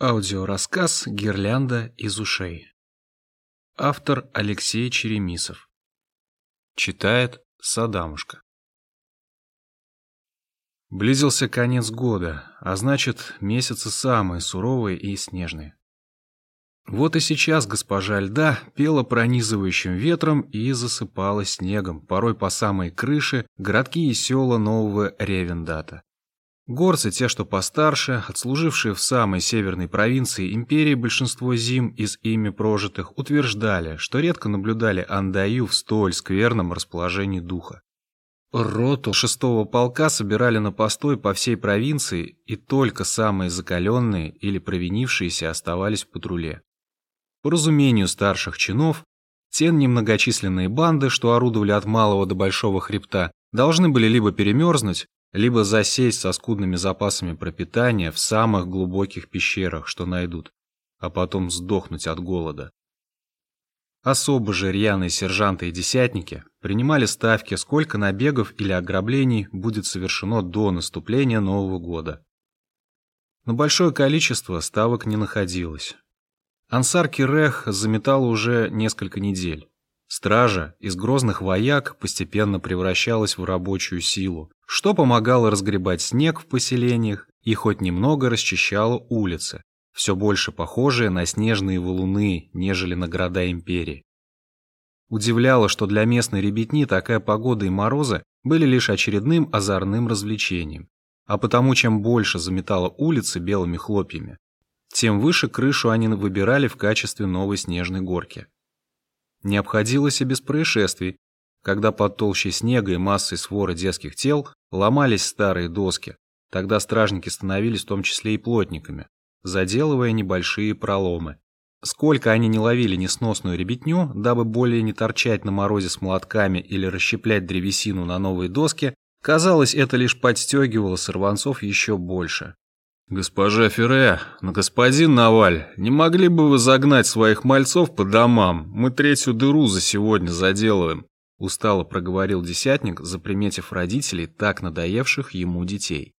Аудиорассказ «Гирлянда из ушей». Автор Алексей Черемисов. Читает Садамушка. Близился конец года, а значит, месяцы самые суровые и снежные. Вот и сейчас госпожа льда пела пронизывающим ветром и засыпала снегом, порой по самой крыше, городки и села нового Ревендата. Горцы, те, что постарше, отслужившие в самой северной провинции империи большинство зим из ими прожитых, утверждали, что редко наблюдали Андаю в столь скверном расположении духа. Роту шестого полка собирали на постой по всей провинции, и только самые закаленные или провинившиеся оставались в патруле. По разумению старших чинов, те немногочисленные банды, что орудовали от малого до большого хребта, должны были либо перемерзнуть, либо засесть со скудными запасами пропитания в самых глубоких пещерах, что найдут, а потом сдохнуть от голода. Особо же рьяные сержанты и десятники принимали ставки, сколько набегов или ограблений будет совершено до наступления Нового года. Но большое количество ставок не находилось. Ансар Кирех заметал уже несколько недель. Стража из грозных вояк постепенно превращалась в рабочую силу, что помогало разгребать снег в поселениях и хоть немного расчищало улицы, все больше похожие на снежные валуны, нежели на города империи. Удивляло, что для местной ребятни такая погода и морозы были лишь очередным озорным развлечением, а потому чем больше заметало улицы белыми хлопьями, тем выше крышу они выбирали в качестве новой снежной горки. Не обходилось и без происшествий, когда под толщей снега и массой своры детских тел ломались старые доски. Тогда стражники становились в том числе и плотниками, заделывая небольшие проломы. Сколько они не ловили несносную ребятню, дабы более не торчать на морозе с молотками или расщеплять древесину на новые доски, казалось, это лишь подстегивало сорванцов еще больше. «Госпожа Ферре, господин Наваль, не могли бы вы загнать своих мальцов по домам? Мы третью дыру за сегодня заделываем», — устало проговорил десятник, заприметив родителей, так надоевших ему детей.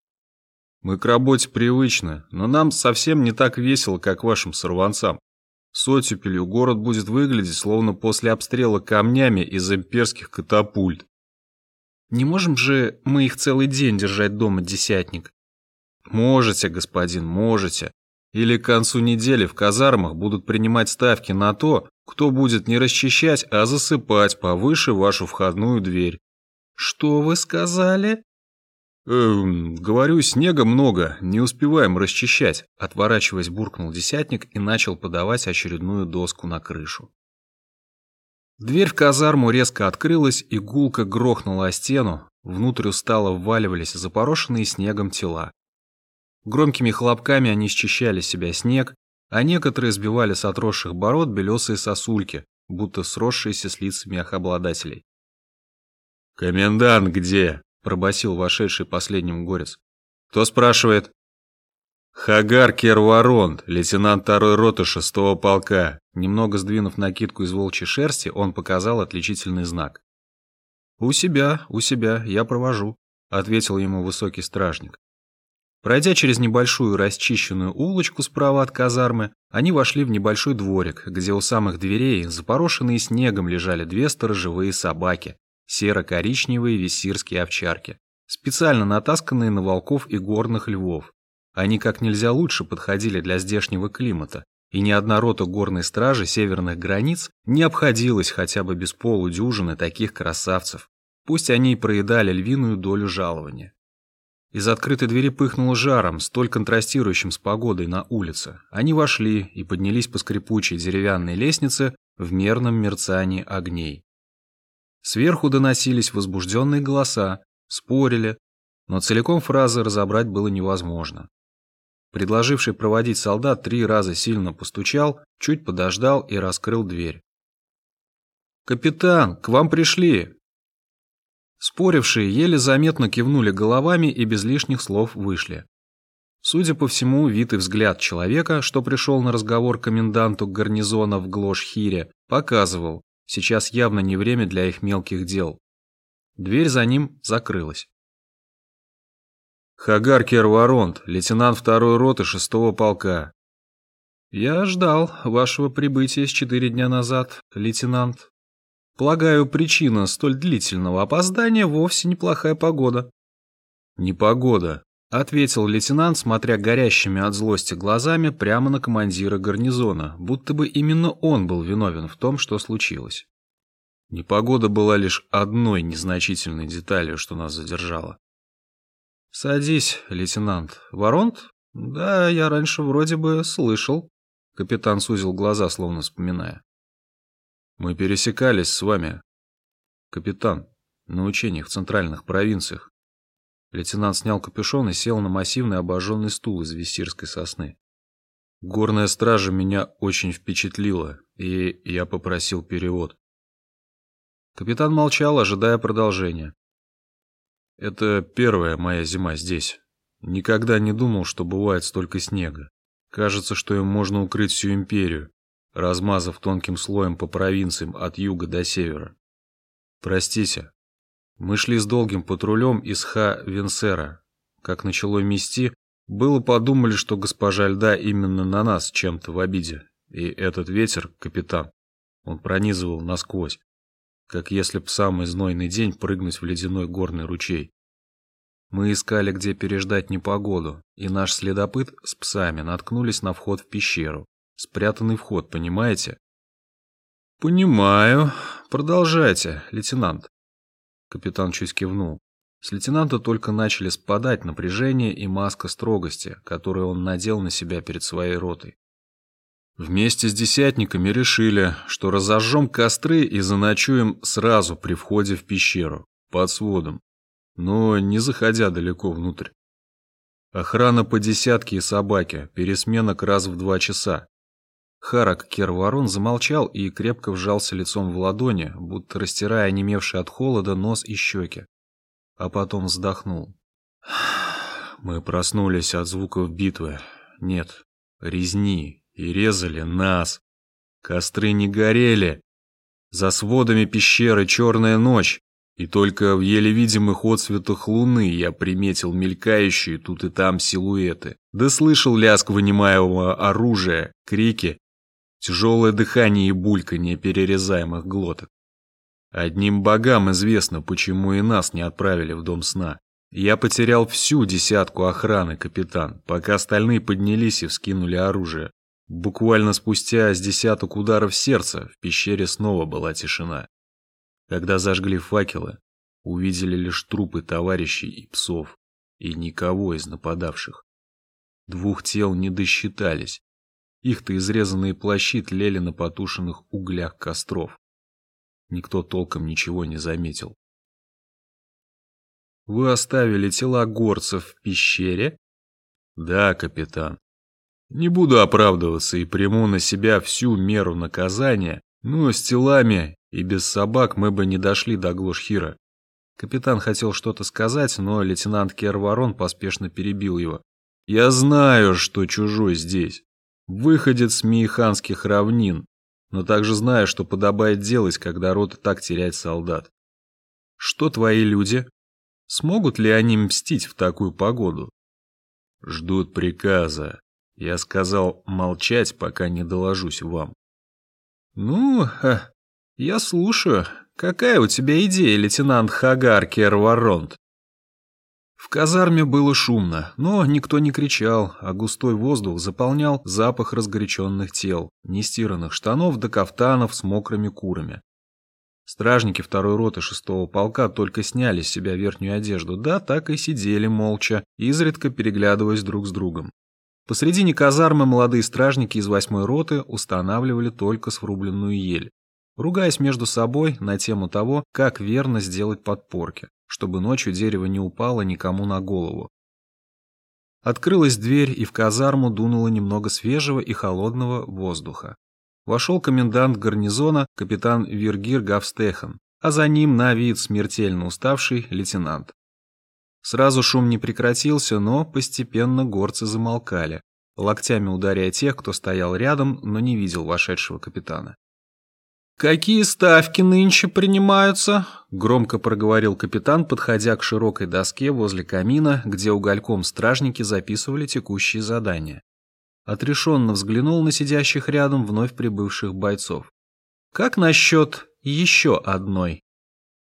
«Мы к работе привычны, но нам совсем не так весело, как вашим сорванцам. С оттепелью город будет выглядеть, словно после обстрела камнями из имперских катапульт». «Не можем же мы их целый день держать дома, десятник?» Можете, господин, можете. Или к концу недели в казармах будут принимать ставки на то, кто будет не расчищать, а засыпать повыше вашу входную дверь. Что вы сказали? Эм, говорю, снега много, не успеваем расчищать. Отворачиваясь, буркнул десятник и начал подавать очередную доску на крышу. Дверь в казарму резко открылась, и гулко грохнула о стену. Внутрь устало вваливались запорошенные снегом тела. Громкими хлопками они счищали себя снег, а некоторые сбивали с отросших бород белесые сосульки, будто сросшиеся с лицами их обладателей. «Комендант где?» – пробасил вошедший последним горец. «Кто спрашивает?» «Хагар Керваронт, лейтенант второй роты шестого полка». Немного сдвинув накидку из волчьей шерсти, он показал отличительный знак. «У себя, у себя, я провожу», — ответил ему высокий стражник. Пройдя через небольшую расчищенную улочку справа от казармы, они вошли в небольшой дворик, где у самых дверей, запорошенные снегом, лежали две сторожевые собаки, серо-коричневые виссирские овчарки, специально натасканные на волков и горных львов. Они как нельзя лучше подходили для здешнего климата, и ни одна рота горной стражи северных границ не обходилась хотя бы без полудюжины таких красавцев. Пусть они и проедали львиную долю жалования. Из открытой двери пыхнуло жаром, столь контрастирующим с погодой на улице. Они вошли и поднялись по скрипучей деревянной лестнице в мерном мерцании огней. Сверху доносились возбужденные голоса, спорили, но целиком фразы разобрать было невозможно. Предложивший проводить солдат три раза сильно постучал, чуть подождал и раскрыл дверь. «Капитан, к вам пришли!» Спорившие еле заметно кивнули головами и без лишних слов вышли. Судя по всему, вид и взгляд человека, что пришел на разговор коменданту гарнизона в Глош-Хире, показывал, сейчас явно не время для их мелких дел. Дверь за ним закрылась. Хагар Керваронт, лейтенант второй роты шестого полка. Я ждал вашего прибытия с четыре дня назад, лейтенант. Полагаю, причина столь длительного опоздания вовсе неплохая погода. Не погода, ответил лейтенант, смотря горящими от злости глазами прямо на командира гарнизона, будто бы именно он был виновен в том, что случилось. Непогода была лишь одной незначительной деталью, что нас задержало. «Садись, лейтенант. Воронт? Да, я раньше вроде бы слышал». Капитан сузил глаза, словно вспоминая. «Мы пересекались с вами, капитан, на учениях в центральных провинциях». Лейтенант снял капюшон и сел на массивный обожженный стул из виссирской сосны. Горная стража меня очень впечатлила, и я попросил перевод. Капитан молчал, ожидая продолжения. Это первая моя зима здесь. Никогда не думал, что бывает столько снега. Кажется, что им можно укрыть всю империю, размазав тонким слоем по провинциям от юга до севера. Простите. Мы шли с долгим патрулем из Ха-Венсера. Как начало мести, было подумали, что госпожа льда именно на нас чем-то в обиде. И этот ветер, капитан, он пронизывал насквозь как если б самый знойный день прыгнуть в ледяной горный ручей. Мы искали, где переждать непогоду, и наш следопыт с псами наткнулись на вход в пещеру. Спрятанный вход, понимаете? Понимаю. Продолжайте, лейтенант. Капитан чуть кивнул. С лейтенанта только начали спадать напряжение и маска строгости, которую он надел на себя перед своей ротой. Вместе с десятниками решили, что разожжем костры и заночуем сразу при входе в пещеру, под сводом, но не заходя далеко внутрь. Охрана по десятке и собаке, пересменок раз в два часа. Харак Керворон замолчал и крепко вжался лицом в ладони, будто растирая онемевший от холода нос и щеки. А потом вздохнул. Мы проснулись от звуков битвы. Нет, резни, и резали нас. Костры не горели. За сводами пещеры черная ночь, и только в еле видимых отсветах луны я приметил мелькающие тут и там силуэты. Да слышал лязг вынимаемого оружия, крики, тяжелое дыхание и бульканье перерезаемых глоток. Одним богам известно, почему и нас не отправили в дом сна. Я потерял всю десятку охраны, капитан, пока остальные поднялись и вскинули оружие. Буквально спустя с десяток ударов сердца в пещере снова была тишина. Когда зажгли факелы, увидели лишь трупы товарищей и псов, и никого из нападавших. Двух тел не досчитались. Их-то изрезанные плащи тлели на потушенных углях костров. Никто толком ничего не заметил. «Вы оставили тела горцев в пещере?» «Да, капитан. Не буду оправдываться и приму на себя всю меру наказания, но с телами и без собак мы бы не дошли до Глушхира. Капитан хотел что-то сказать, но лейтенант Керварон поспешно перебил его. «Я знаю, что чужой здесь. Выходит с Мииханских равнин, но также знаю, что подобает делать, когда рота так теряет солдат. Что твои люди? Смогут ли они мстить в такую погоду?» «Ждут приказа. Я сказал молчать, пока не доложусь вам. Ну, я слушаю. Какая у тебя идея, лейтенант Хагар Керваронт? В казарме было шумно, но никто не кричал, а густой воздух заполнял запах разгоряченных тел, нестиранных штанов до кафтанов с мокрыми курами. Стражники второй роты шестого полка только сняли с себя верхнюю одежду, да так и сидели молча, изредка переглядываясь друг с другом. Посредине казармы молодые стражники из восьмой роты устанавливали только срубленную ель, ругаясь между собой на тему того, как верно сделать подпорки, чтобы ночью дерево не упало никому на голову. Открылась дверь, и в казарму дунуло немного свежего и холодного воздуха. Вошел комендант гарнизона, капитан Виргир Гавстехан, а за ним на вид смертельно уставший лейтенант. Сразу шум не прекратился, но постепенно горцы замолкали, локтями ударяя тех, кто стоял рядом, но не видел вошедшего капитана. «Какие ставки нынче принимаются?» — громко проговорил капитан, подходя к широкой доске возле камина, где угольком стражники записывали текущие задания. отрешенно взглянул на сидящих рядом вновь прибывших бойцов. «Как насчет еще одной?»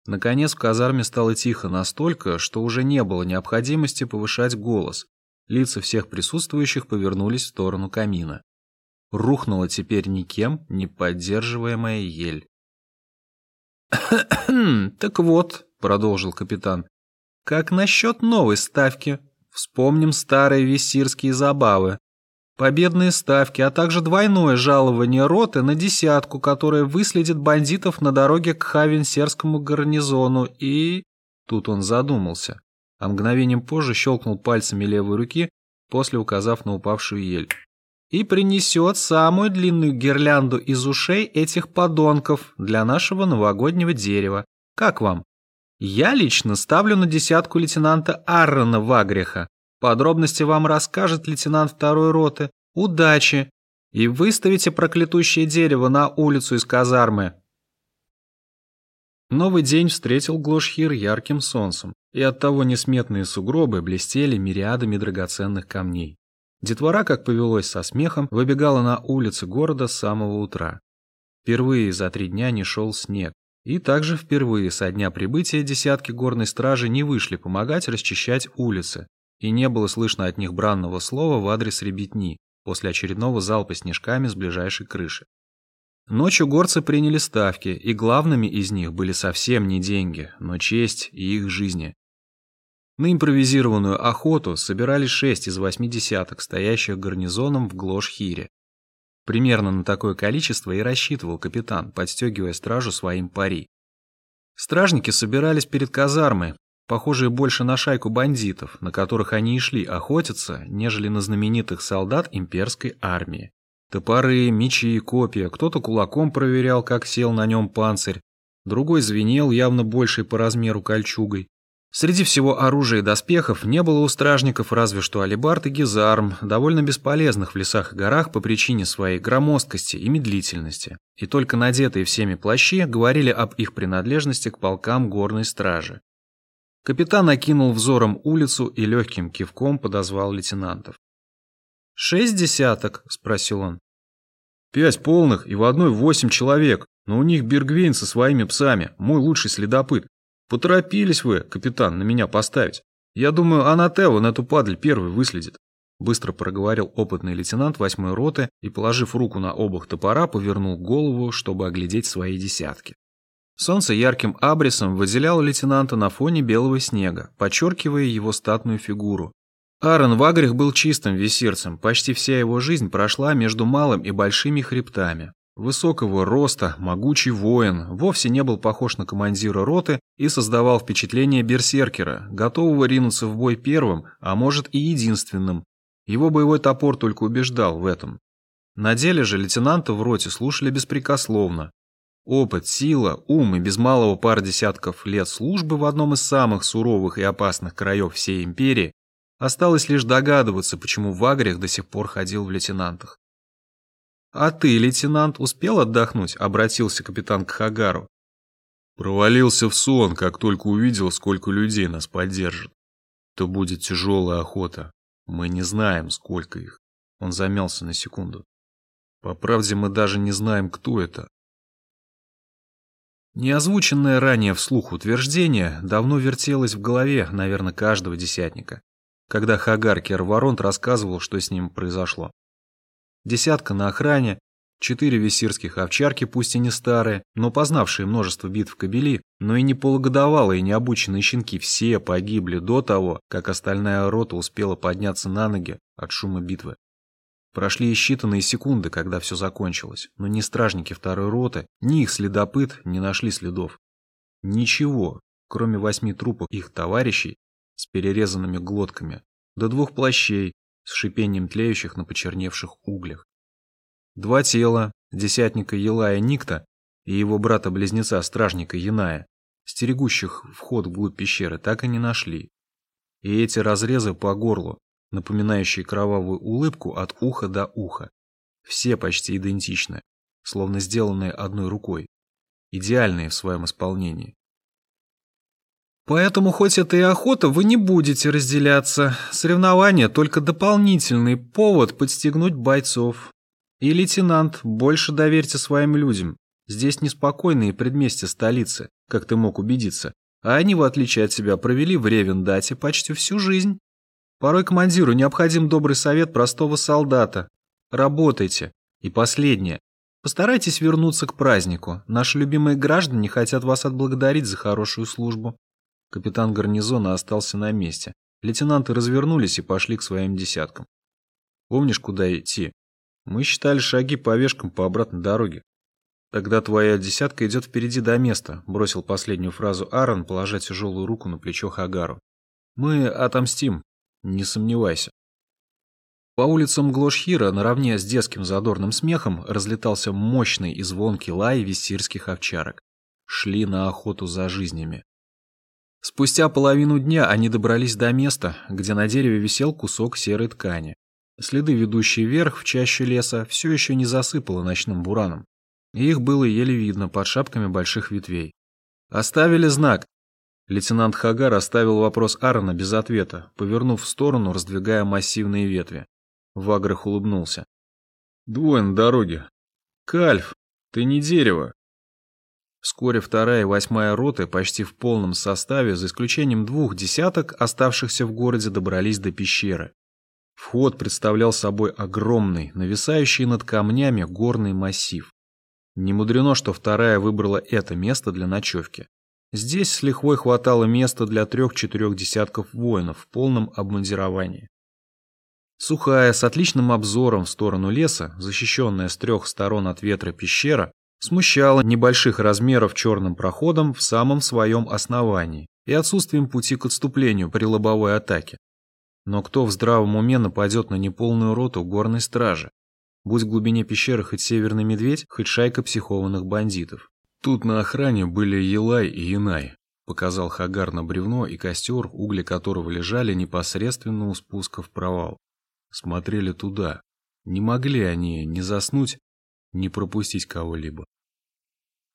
Наконец в казарме стало тихо настолько, что уже не было необходимости повышать голос. Лица всех присутствующих повернулись в сторону камина. Рухнула теперь никем не поддерживаемая ель. «Так вот», — продолжил капитан, — «как насчет новой ставки? Вспомним старые виссирские забавы. Победные ставки, а также двойное жалование роты на десятку, которая выследит бандитов на дороге к Хавенсерскому гарнизону и...» Тут он задумался, а мгновением позже щелкнул пальцами левой руки, после указав на упавшую ель и принесет самую длинную гирлянду из ушей этих подонков для нашего новогоднего дерева. Как вам? Я лично ставлю на десятку лейтенанта Аррона Вагриха. Подробности вам расскажет лейтенант второй роты. Удачи! И выставите проклятущее дерево на улицу из казармы. Новый день встретил Глошхир ярким солнцем, и оттого несметные сугробы блестели мириадами драгоценных камней. Детвора, как повелось со смехом, выбегала на улицы города с самого утра. Впервые за три дня не шел снег. И также впервые со дня прибытия десятки горной стражи не вышли помогать расчищать улицы, и не было слышно от них бранного слова в адрес ребятни после очередного залпа снежками с ближайшей крыши. Ночью горцы приняли ставки, и главными из них были совсем не деньги, но честь и их жизни. На импровизированную охоту собирались шесть из восьми десяток, стоящих гарнизоном в Глош-Хире. Примерно на такое количество и рассчитывал капитан, подстегивая стражу своим пари. Стражники собирались перед казармой, похожие больше на шайку бандитов, на которых они и шли охотиться, нежели на знаменитых солдат имперской армии. Топоры, мечи и копья, кто-то кулаком проверял, как сел на нем панцирь, другой звенел явно большей по размеру кольчугой. Среди всего оружия и доспехов не было у стражников разве что алебард и гизарм, довольно бесполезных в лесах и горах по причине своей громоздкости и медлительности. И только надетые всеми плащи говорили об их принадлежности к полкам горной стражи. Капитан окинул взором улицу и легким кивком подозвал лейтенантов. «Шесть десяток?» – спросил он. «Пять полных и в одной восемь человек, но у них Бергвейн со своими псами, мой лучший следопыт. Поторопились вы, капитан, на меня поставить. Я думаю, Анателло на эту падаль первый выследит. Быстро проговорил опытный лейтенант восьмой роты и, положив руку на обух топора, повернул голову, чтобы оглядеть свои десятки. Солнце ярким абрисом выделяло лейтенанта на фоне белого снега, подчеркивая его статную фигуру. Аарон Вагрих был чистым весерцем, почти вся его жизнь прошла между малым и большими хребтами. Высокого роста, могучий воин, вовсе не был похож на командира роты и создавал впечатление берсеркера, готового ринуться в бой первым, а может и единственным. Его боевой топор только убеждал в этом. На деле же лейтенанта в роте слушали беспрекословно. Опыт, сила, ум и без малого пар десятков лет службы в одном из самых суровых и опасных краев всей империи осталось лишь догадываться, почему Вагрих до сих пор ходил в лейтенантах. «А ты, лейтенант, успел отдохнуть?» — обратился капитан к Хагару. Провалился в сон, как только увидел, сколько людей нас поддержит. То будет тяжелая охота. Мы не знаем, сколько их. Он замялся на секунду. По правде, мы даже не знаем, кто это. Неозвученное ранее вслух утверждение давно вертелось в голове, наверное, каждого десятника, когда Хагар Керваронт рассказывал, что с ним произошло десятка на охране, четыре весирских овчарки, пусть и не старые, но познавшие множество битв кобели, но и не полугодовалые необученные щенки, все погибли до того, как остальная рота успела подняться на ноги от шума битвы. Прошли считанные секунды, когда все закончилось, но ни стражники второй роты, ни их следопыт не нашли следов. Ничего, кроме восьми трупов их товарищей с перерезанными глотками, до двух плащей, с шипением тлеющих на почерневших углях. Два тела, десятника Елая Никта и его брата-близнеца-стражника Яная, стерегущих вход вглубь пещеры, так и не нашли. И эти разрезы по горлу, напоминающие кровавую улыбку от уха до уха, все почти идентичны, словно сделанные одной рукой, идеальные в своем исполнении. Поэтому, хоть это и охота, вы не будете разделяться. Соревнования — только дополнительный повод подстегнуть бойцов. И, лейтенант, больше доверьте своим людям. Здесь неспокойные предместья столицы, как ты мог убедиться. А они, в отличие от себя, провели в Ревендате почти всю жизнь. Порой командиру необходим добрый совет простого солдата. Работайте. И последнее. Постарайтесь вернуться к празднику. Наши любимые граждане хотят вас отблагодарить за хорошую службу. Капитан гарнизона остался на месте. Лейтенанты развернулись и пошли к своим десяткам. Помнишь, куда идти? Мы считали шаги по вешкам по обратной дороге. Тогда твоя десятка идет впереди до места, бросил последнюю фразу Аарон, положа тяжелую руку на плечо Хагару. Мы отомстим, не сомневайся. По улицам Глошхира наравне с детским задорным смехом разлетался мощный и звонкий лай виссирских овчарок. Шли на охоту за жизнями. Спустя половину дня они добрались до места, где на дереве висел кусок серой ткани. Следы, ведущие вверх в чаще леса, все еще не засыпало ночным бураном. И их было еле видно под шапками больших ветвей. Оставили знак. Лейтенант Хагар оставил вопрос Аарона без ответа, повернув в сторону, раздвигая массивные ветви. Ваграх улыбнулся. «Двое на дороге. Кальф, ты не дерево. Вскоре вторая и восьмая роты почти в полном составе, за исключением двух десяток, оставшихся в городе, добрались до пещеры. Вход представлял собой огромный, нависающий над камнями горный массив. Не мудрено, что вторая выбрала это место для ночевки. Здесь с лихвой хватало места для трех-четырех десятков воинов в полном обмундировании. Сухая, с отличным обзором в сторону леса, защищенная с трех сторон от ветра пещера, смущало небольших размеров черным проходом в самом своем основании и отсутствием пути к отступлению при лобовой атаке. Но кто в здравом уме нападет на неполную роту горной стражи? Будь в глубине пещеры хоть северный медведь, хоть шайка психованных бандитов. Тут на охране были Елай и Янай, показал Хагар на бревно и костер, угли которого лежали непосредственно у спуска в провал. Смотрели туда. Не могли они ни заснуть, не пропустить кого-либо.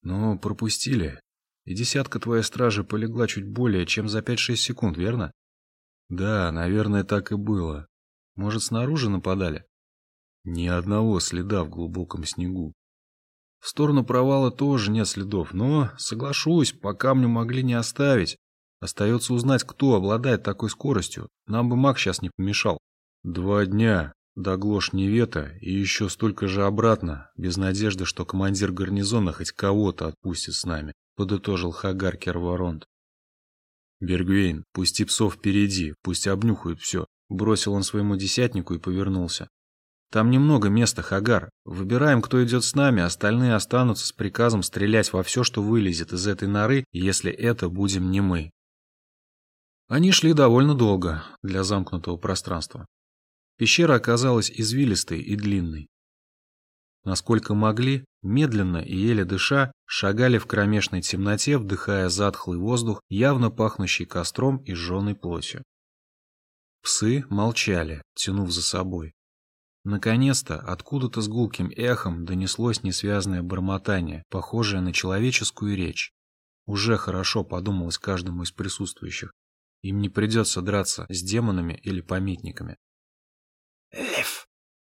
Но пропустили. И десятка твоей стражи полегла чуть более, чем за 5-6 секунд, верно? Да, наверное, так и было. Может, снаружи нападали? Ни одного следа в глубоком снегу. В сторону провала тоже нет следов, но, соглашусь, по камню могли не оставить. Остается узнать, кто обладает такой скоростью. Нам бы маг сейчас не помешал. Два дня, до Глош-Невета и еще столько же обратно, без надежды, что командир гарнизона хоть кого-то отпустит с нами, подытожил Хагар Керваронт. Бергвейн, пусти псов впереди, пусть обнюхают все. Бросил он своему десятнику и повернулся. Там немного места, Хагар. Выбираем, кто идет с нами, остальные останутся с приказом стрелять во все, что вылезет из этой норы, если это будем не мы. Они шли довольно долго для замкнутого пространства. Пещера оказалась извилистой и длинной. Насколько могли, медленно и еле дыша, шагали в кромешной темноте, вдыхая затхлый воздух, явно пахнущий костром и жженой плотью. Псы молчали, тянув за собой. Наконец-то откуда-то с гулким эхом донеслось несвязное бормотание, похожее на человеческую речь. Уже хорошо подумалось каждому из присутствующих. Им не придется драться с демонами или пометниками. «Лев!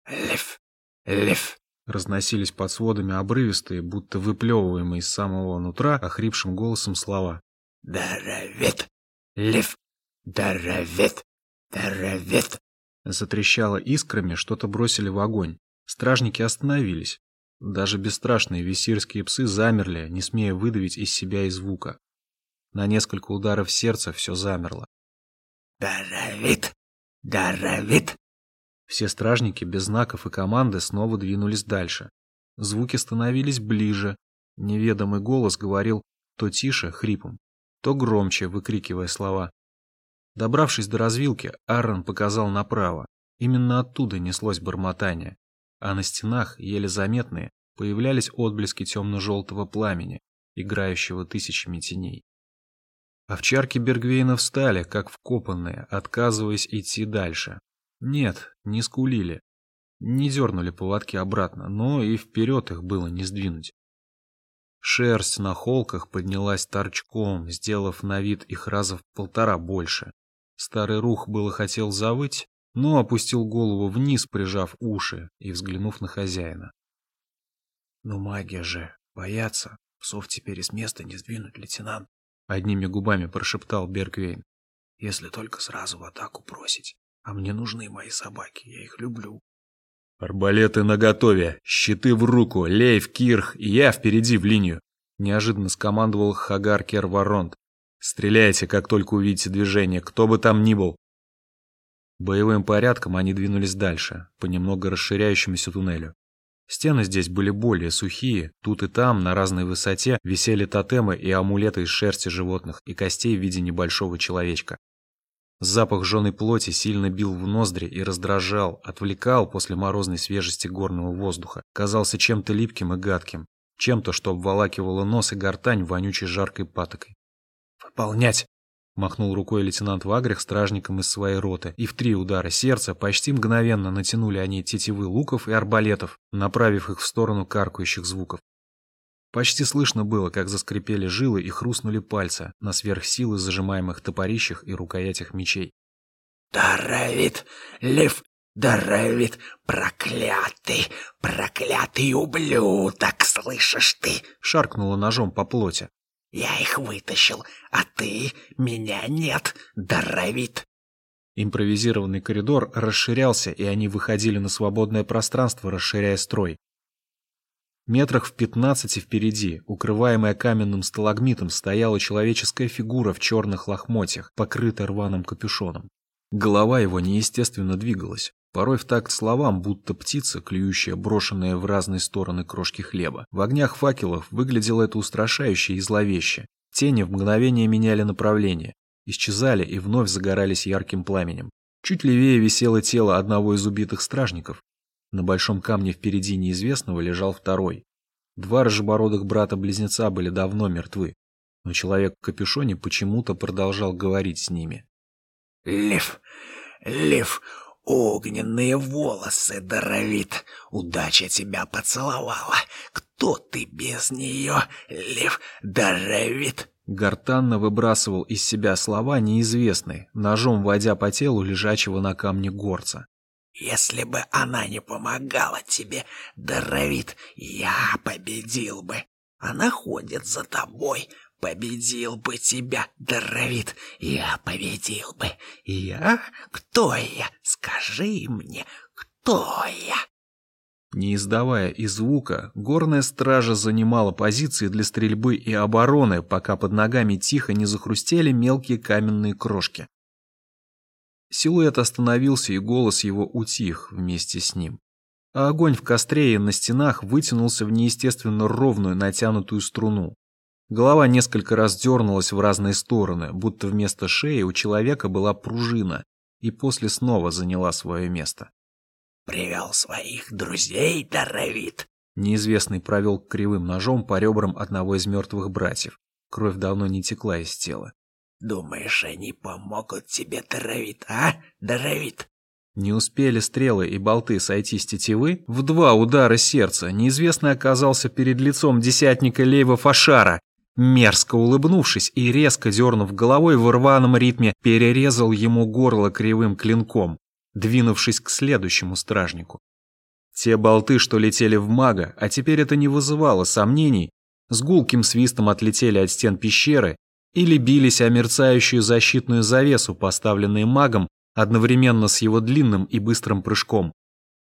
Лев! Лев!» Разносились под сводами обрывистые, будто выплевываемые из самого нутра охрипшим голосом слова. «Даровит! Лев! Даровит! Даровит!» Затрещало искрами, что-то бросили в огонь. Стражники остановились. Даже бесстрашные висирские псы замерли, не смея выдавить из себя и звука. На несколько ударов сердца все замерло. «Даровит! Даровит!» Все стражники без знаков и команды снова двинулись дальше. Звуки становились ближе. Неведомый голос говорил то тише, хрипом, то громче, выкрикивая слова. Добравшись до развилки, Аарон показал направо. Именно оттуда неслось бормотание. А на стенах, еле заметные, появлялись отблески темно-желтого пламени, играющего тысячами теней. Овчарки Бергвейна встали, как вкопанные, отказываясь идти дальше. Нет, не скулили. Не дернули поводки обратно, но и вперед их было не сдвинуть. Шерсть на холках поднялась торчком, сделав на вид их раза в полтора больше. Старый рух было хотел завыть, но опустил голову вниз, прижав уши и взглянув на хозяина. «Ну магия же, боятся. Псов теперь из места не сдвинуть, лейтенант», — одними губами прошептал Бергвейн. «Если только сразу в атаку бросить. А мне нужны мои собаки, я их люблю». «Арбалеты наготове, щиты в руку, Лейв, Кирх и я впереди в линию!» Неожиданно скомандовал Хагар Керваронт. «Стреляйте, как только увидите движение, кто бы там ни был!» Боевым порядком они двинулись дальше, по немного расширяющемуся туннелю. Стены здесь были более сухие, тут и там, на разной высоте, висели тотемы и амулеты из шерсти животных и костей в виде небольшого человечка. Запах жженой плоти сильно бил в ноздри и раздражал, отвлекал после морозной свежести горного воздуха. Казался чем-то липким и гадким. Чем-то, что обволакивало нос и гортань вонючей жаркой патокой. «Выполнять!» Махнул рукой лейтенант Вагрих стражником из своей роты, и в три удара сердца почти мгновенно натянули они тетивы луков и арбалетов, направив их в сторону каркающих звуков. Почти слышно было, как заскрипели жилы и хрустнули пальцы на сверхсилы зажимаемых топорищах и рукоятях мечей. «Даровит! Лев! Даровит! Проклятый! Проклятый ублюдок! Слышишь ты?» Шаркнула ножом по плоти. «Я их вытащил, а ты? Меня нет! Даровит!» Импровизированный коридор расширялся, и они выходили на свободное пространство, расширяя строй. Метрах в пятнадцати впереди, укрываемая каменным сталагмитом, стояла человеческая фигура в черных лохмотьях, покрытая рваным капюшоном. Голова его неестественно двигалась, порой в такт словам, будто птица, клюющая брошенные в разные стороны крошки хлеба. В огнях факелов выглядело это устрашающе и зловеще. Тени в мгновение меняли направление, исчезали и вновь загорались ярким пламенем. Чуть левее висело тело одного из убитых стражников, на большом камне впереди неизвестного лежал второй. Два рыжебородых брата-близнеца были давно мертвы, но человек в капюшоне почему-то продолжал говорить с ними. «Лев, лев, огненные волосы даровит, удача тебя поцеловала. Кто ты без нее, лев даровит?» Гортанно выбрасывал из себя слова неизвестные, ножом водя по телу лежачего на камне горца. Если бы она не помогала тебе, Даровит, я победил бы. Она ходит за тобой, победил бы тебя, Даровит, я победил бы. Я? Кто я? Скажи мне, кто я? Не издавая и звука, горная стража занимала позиции для стрельбы и обороны, пока под ногами тихо не захрустели мелкие каменные крошки. Силуэт остановился, и голос его утих вместе с ним. А огонь в костре и на стенах вытянулся в неестественно ровную натянутую струну. Голова несколько раз дернулась в разные стороны, будто вместо шеи у человека была пружина, и после снова заняла свое место. «Привел своих друзей, Даровит!» Неизвестный провел кривым ножом по ребрам одного из мертвых братьев. Кровь давно не текла из тела. Думаешь, они помогут тебе, Даровит, а, Даровит? Не успели стрелы и болты сойти с тетивы, в два удара сердца неизвестный оказался перед лицом десятника Лейва Фашара. Мерзко улыбнувшись и резко дернув головой в рваном ритме, перерезал ему горло кривым клинком, двинувшись к следующему стражнику. Те болты, что летели в мага, а теперь это не вызывало сомнений, с гулким свистом отлетели от стен пещеры или бились о мерцающую защитную завесу, поставленную магом одновременно с его длинным и быстрым прыжком.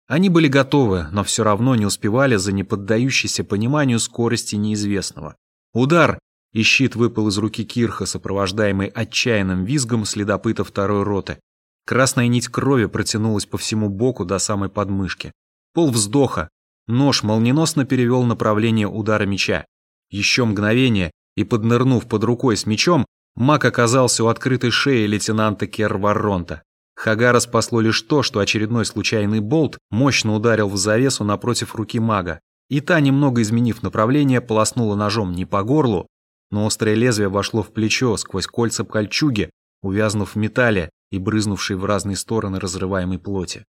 Они были готовы, но все равно не успевали за неподдающейся пониманию скорости неизвестного. Удар! И щит выпал из руки Кирха, сопровождаемый отчаянным визгом следопыта второй роты. Красная нить крови протянулась по всему боку до самой подмышки. Пол вздоха. Нож молниеносно перевел направление удара меча. Еще мгновение, и, поднырнув под рукой с мечом, маг оказался у открытой шеи лейтенанта Керваронта. Хагара спасло лишь то, что очередной случайный болт мощно ударил в завесу напротив руки мага, и та, немного изменив направление, полоснула ножом не по горлу, но острое лезвие вошло в плечо сквозь кольца кольчуги, увязнув в металле и брызнувшей в разные стороны разрываемой плоти.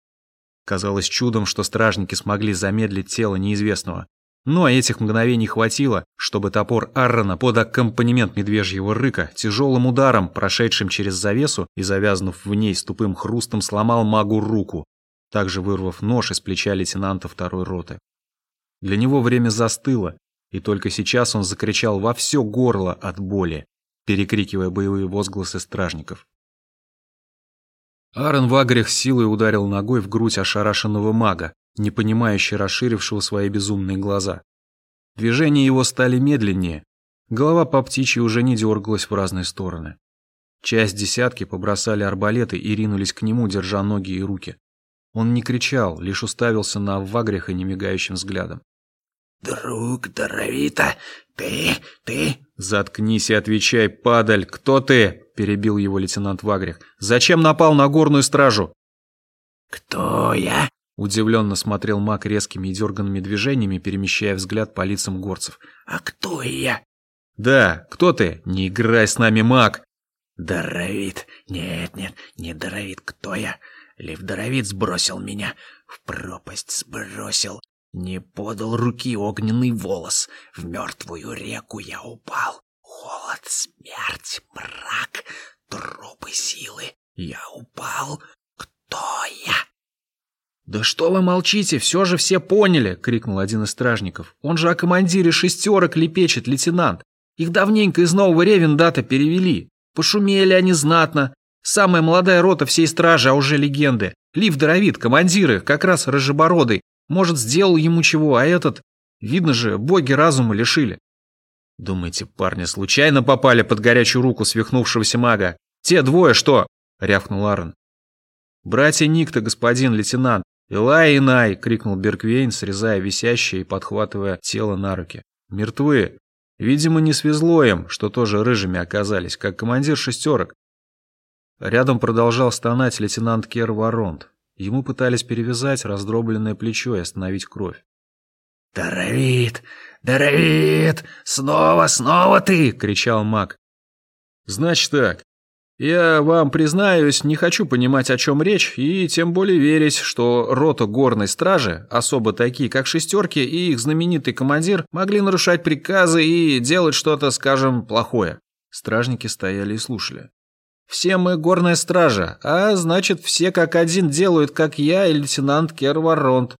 Казалось чудом, что стражники смогли замедлить тело неизвестного. Но этих мгновений хватило, чтобы топор Аррона под аккомпанемент медвежьего рыка тяжелым ударом, прошедшим через завесу и завязнув в ней с тупым хрустом, сломал магу руку, также вырвав нож из плеча лейтенанта второй роты. Для него время застыло, и только сейчас он закричал во все горло от боли, перекрикивая боевые возгласы стражников. Аарон Вагрих силой ударил ногой в грудь ошарашенного мага, не понимающе расширившего свои безумные глаза. Движения его стали медленнее, голова по птичьи уже не дергалась в разные стороны. Часть десятки побросали арбалеты и ринулись к нему, держа ноги и руки. Он не кричал, лишь уставился на Вагриха немигающим взглядом. «Друг Доровита, ты, ты...» «Заткнись и отвечай, падаль, кто ты?» – перебил его лейтенант Вагрих. «Зачем напал на горную стражу?» «Кто я?» Удивленно смотрел маг резкими и дерганными движениями, перемещая взгляд по лицам горцев. «А кто я?» «Да, кто ты? Не играй с нами, маг!» «Доровит! Нет, нет, не Доровит, кто я? Лев Доровит сбросил меня, в пропасть сбросил, не подал руки огненный волос, в мертвую реку я упал. Холод, смерть, мрак, трупы силы. Я упал. Кто я?» «Да что вы молчите, все же все поняли!» — крикнул один из стражников. «Он же о командире шестерок лепечет, лейтенант. Их давненько из Нового Ревендата перевели. Пошумели они знатно. Самая молодая рота всей стражи, а уже легенды. Лив Доровит, командиры, как раз рыжебородый. Может, сделал ему чего, а этот... Видно же, боги разума лишили». «Думаете, парни случайно попали под горячую руку свихнувшегося мага? Те двое что?» — рявкнул Аарон. «Братья Никта, господин лейтенант, «Илай, Инай!» — крикнул Берквейн, срезая висящее и подхватывая тело на руки. «Мертвы! Видимо, не свезло им, что тоже рыжими оказались, как командир шестерок». Рядом продолжал стонать лейтенант Кер Воронт. Ему пытались перевязать раздробленное плечо и остановить кровь. «Даровит! Даровит! Снова, снова ты!» — кричал маг. «Значит так, я вам признаюсь, не хочу понимать, о чем речь, и тем более верить, что рота горной стражи, особо такие, как шестерки и их знаменитый командир, могли нарушать приказы и делать что-то, скажем, плохое. Стражники стояли и слушали. Все мы горная стража, а значит, все как один делают, как я и лейтенант Керваронт.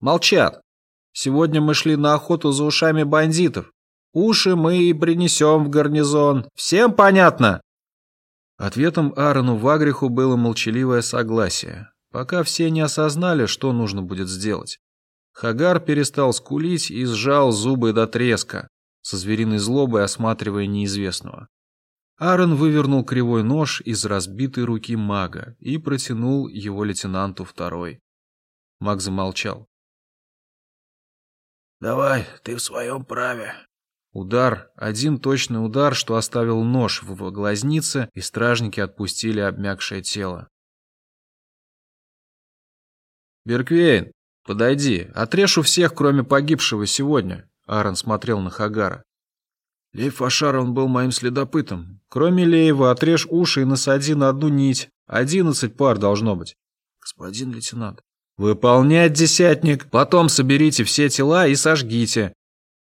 Молчат. Сегодня мы шли на охоту за ушами бандитов. Уши мы и принесем в гарнизон. Всем понятно? Ответом Аарону Вагриху было молчаливое согласие, пока все не осознали, что нужно будет сделать. Хагар перестал скулить и сжал зубы до треска, со звериной злобой осматривая неизвестного. Аарон вывернул кривой нож из разбитой руки мага и протянул его лейтенанту второй. Маг замолчал. «Давай, ты в своем праве», Удар, один точный удар, что оставил нож в глазнице, и стражники отпустили обмякшее тело. «Берквейн, подойди, отрежь у всех, кроме погибшего сегодня», — Аарон смотрел на Хагара. «Лейв Ашар, он был моим следопытом. Кроме Лейва, отрежь уши и насади на одну нить. Одиннадцать пар должно быть». «Господин лейтенант». «Выполнять, десятник. Потом соберите все тела и сожгите.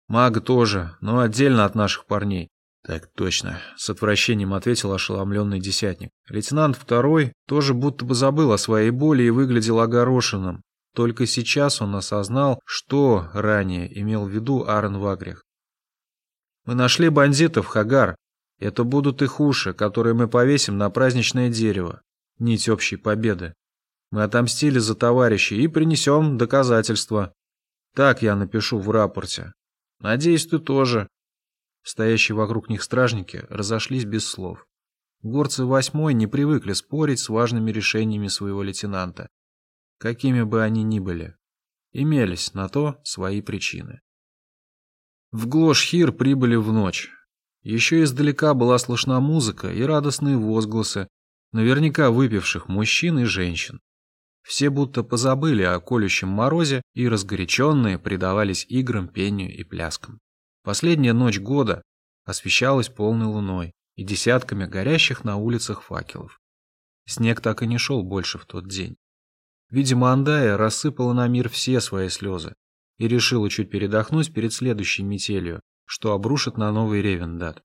Мага тоже, но отдельно от наших парней. Так точно, с отвращением ответил ошеломленный десятник. Лейтенант второй тоже будто бы забыл о своей боли и выглядел огорошенным. Только сейчас он осознал, что ранее имел в виду Аарон Вагрих. Мы нашли бандитов, Хагар. Это будут их уши, которые мы повесим на праздничное дерево. Нить общей победы. Мы отомстили за товарищей и принесем доказательства. Так я напишу в рапорте. Надеюсь, ты тоже. Стоящие вокруг них стражники разошлись без слов. Горцы восьмой не привыкли спорить с важными решениями своего лейтенанта, какими бы они ни были. Имелись на то свои причины. В Глош-Хир прибыли в ночь. Еще издалека была слышна музыка и радостные возгласы, наверняка выпивших мужчин и женщин. Все будто позабыли о колющем морозе и разгоряченные предавались играм, пению и пляскам. Последняя ночь года освещалась полной луной и десятками горящих на улицах факелов. Снег так и не шел больше в тот день. Видимо, Андая рассыпала на мир все свои слезы. и решила чуть передохнуть перед следующей метелью, что обрушит на новый Ревендат.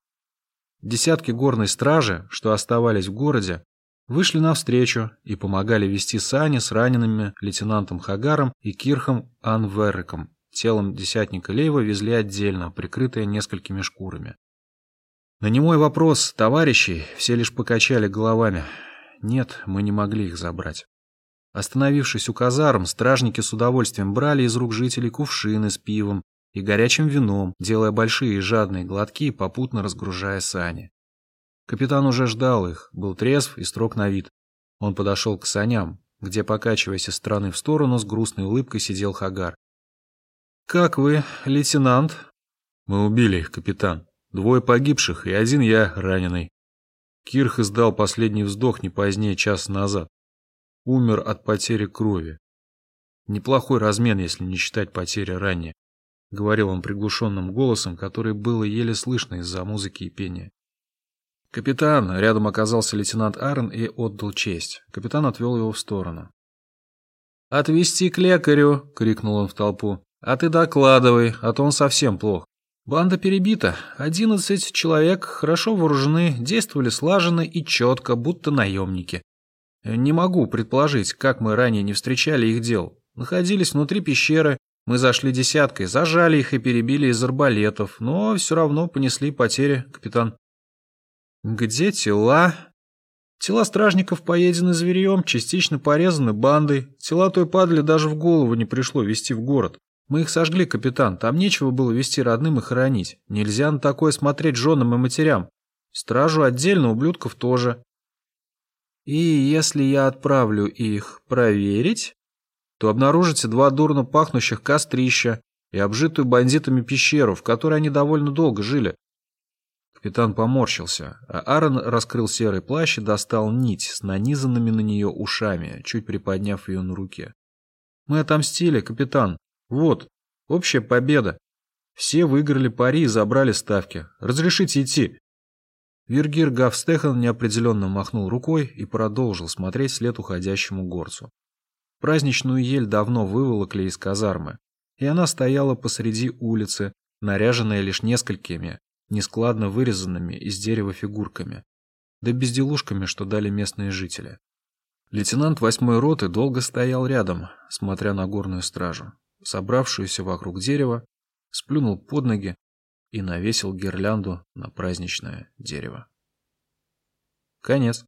Десятки горной стражи, что оставались в городе, вышли навстречу и помогали вести сани с ранеными лейтенантом Хагаром и Кирхом Анвереком. Телом десятника Лейва везли отдельно, прикрытое несколькими шкурами. На немой вопрос товарищей все лишь покачали головами. Нет, мы не могли их забрать. Остановившись у казарм, стражники с удовольствием брали из рук жителей кувшины с пивом и горячим вином, делая большие и жадные глотки, попутно разгружая сани. Капитан уже ждал их, был трезв и строг на вид. Он подошел к саням, где, покачиваясь из стороны в сторону, с грустной улыбкой сидел Хагар. «Как вы, лейтенант?» «Мы убили их, капитан. Двое погибших и один я раненый». Кирх издал последний вздох не позднее часа назад. Умер от потери крови. Неплохой размен, если не считать потери ранее, говорил он приглушенным голосом, который было еле слышно из-за музыки и пения. «Капитан!» — рядом оказался лейтенант Аарон и отдал честь. Капитан отвел его в сторону. «Отвезти к лекарю!» — крикнул он в толпу. «А ты докладывай, а то он совсем плох. Банда перебита. Одиннадцать человек, хорошо вооружены, действовали слаженно и четко, будто наемники. Не могу предположить, как мы ранее не встречали их дел. Находились внутри пещеры, мы зашли десяткой, зажали их и перебили из арбалетов, но все равно понесли потери, капитан. Где тела? Тела стражников поедены зверьем, частично порезаны бандой. Тела той падали даже в голову не пришло вести в город. Мы их сожгли, капитан. Там нечего было вести родным и хоронить. Нельзя на такое смотреть женам и матерям. Стражу отдельно, ублюдков тоже. И если я отправлю их проверить, то обнаружите два дурно пахнущих кострища и обжитую бандитами пещеру, в которой они довольно долго жили. Капитан поморщился, а Аарон раскрыл серый плащ и достал нить с нанизанными на нее ушами, чуть приподняв ее на руке. «Мы отомстили, капитан. Вот, общая победа. Все выиграли пари и забрали ставки. Разрешите идти». Виргир Гавстехан неопределенно махнул рукой и продолжил смотреть след уходящему горцу. Праздничную ель давно выволокли из казармы, и она стояла посреди улицы, наряженная лишь несколькими, нескладно вырезанными из дерева фигурками, да безделушками, что дали местные жители. Лейтенант восьмой роты долго стоял рядом, смотря на горную стражу, собравшуюся вокруг дерева, сплюнул под ноги и навесил гирлянду на праздничное дерево. Конец.